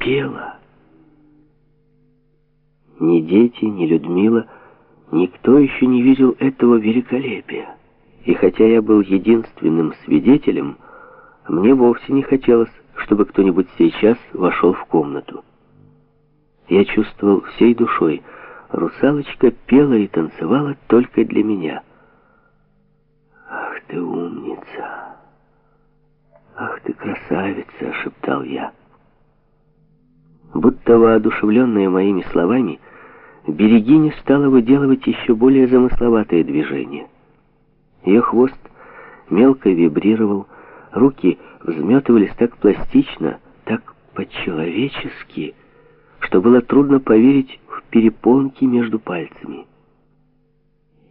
пела. Ни дети, ни Людмила, никто еще не видел этого великолепия. И хотя я был единственным свидетелем, мне вовсе не хотелось, чтобы кто-нибудь сейчас вошел в комнату. Я чувствовал всей душой, русалочка пела и танцевала только для меня. «Ах ты умница! Ах ты красавица!» — шептал я. Будто воодушевленная моими словами, Берегиня стала выделывать еще более замысловатые движения. Ее хвост мелко вибрировал, руки взметывались так пластично, так по-человечески, что было трудно поверить в перепонки между пальцами.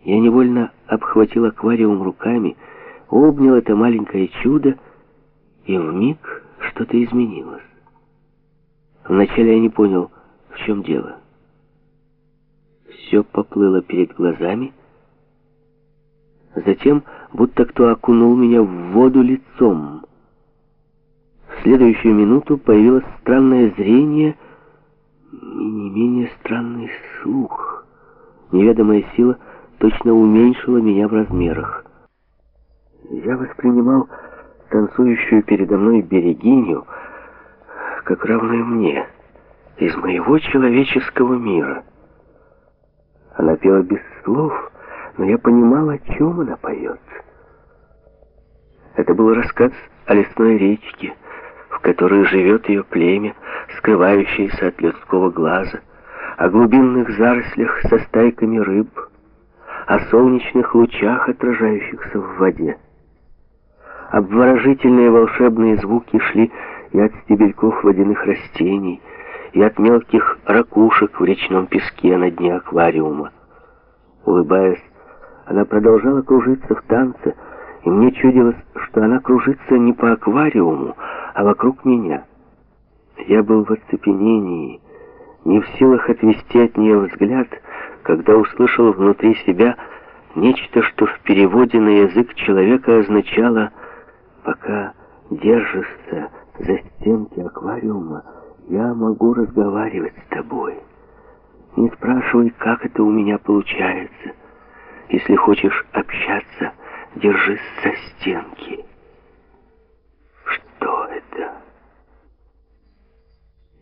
Я невольно обхватил аквариум руками, обнял это маленькое чудо, и вмиг что-то изменилось. Вначале я не понял, в чем дело. Все поплыло перед глазами, Затем, будто кто окунул меня в воду лицом. В следующую минуту появилось странное зрение и не менее странный слух. Неведомая сила точно уменьшила меня в размерах. Я воспринимал танцующую передо мной берегиню как равную мне, из моего человеческого мира. Она пела без слов, но я понимал, о чем она поет. Это был рассказ о лесной речке, в которой живет ее племя, скрывающееся от людского глаза, о глубинных зарослях со стайками рыб, о солнечных лучах, отражающихся в воде. Обворожительные волшебные звуки шли и от стебельков водяных растений, и от мелких ракушек в речном песке на дне аквариума. Улыбаясь, она продолжала кружиться в танце, и мне чудилось, что она кружится не по аквариуму, а вокруг меня. Я был в оцепенении, не в силах отвести от нее взгляд, когда услышал внутри себя нечто, что в переводе на язык человека означало «пока держишься за стенки аквариума, я могу разговаривать с тобой. Не спрашивай, как это у меня получается». Если хочешь общаться, держись со стенки. Что это?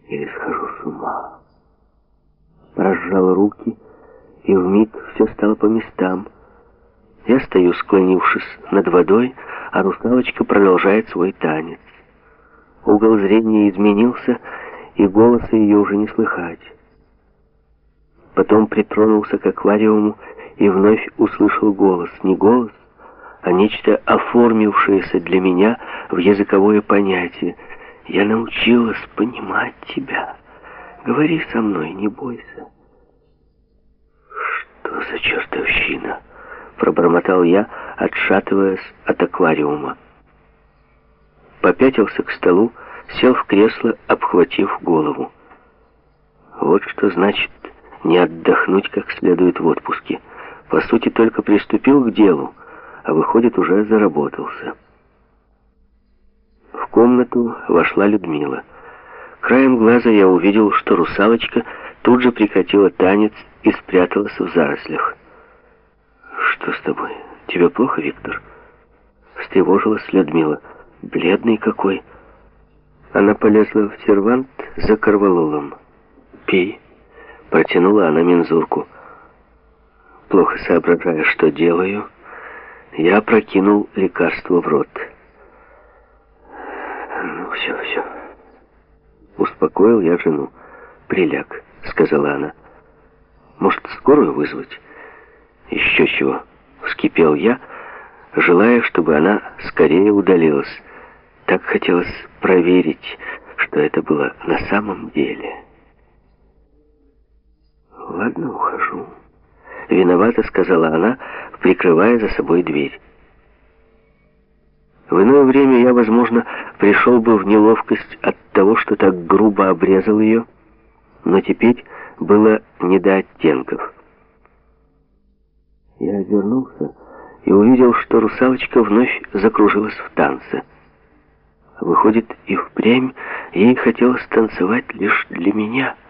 Или схожу с ума? Разжал руки, и вмиг все стало по местам. Я стою, склонившись над водой, а русалочка продолжает свой танец. Угол зрения изменился, и голоса ее уже не слыхать. Потом притронулся к аквариуму и вновь услышал голос. Не голос, а нечто оформившееся для меня в языковое понятие. Я научилась понимать тебя. Говори со мной, не бойся. Что за чертовщина? Пробормотал я, отшатываясь от аквариума. Попятился к столу, сел в кресло, обхватив голову. Вот что значит не отдохнуть как следует в отпуске по сути, только приступил к делу, а выходит, уже заработался. В комнату вошла Людмила. Краем глаза я увидел, что русалочка тут же прекратила танец и спряталась в зарослях. «Что с тобой? Тебе плохо, Виктор?» Встревожилась Людмила. «Бледный какой!» Она полезла в сервант за корвалолом. «Пей!» Протянула она мензурку плохо соображая, что делаю, я прокинул лекарство в рот. «Ну, все, все». Успокоил я жену. «Приляг», — сказала она. «Может, скорую вызвать?» «Еще чего», — вскипел я, желая, чтобы она скорее удалилась. Так хотелось проверить, что это было на самом деле. «Ладно, ухожу». «Виновата», — сказала она, прикрывая за собой дверь. В иное время я, возможно, пришел бы в неловкость от того, что так грубо обрезал ее, но теперь было не до оттенков. Я вернулся и увидел, что русалочка вновь закружилась в танце. Выходит, и впрямь ей хотелось танцевать лишь для меня —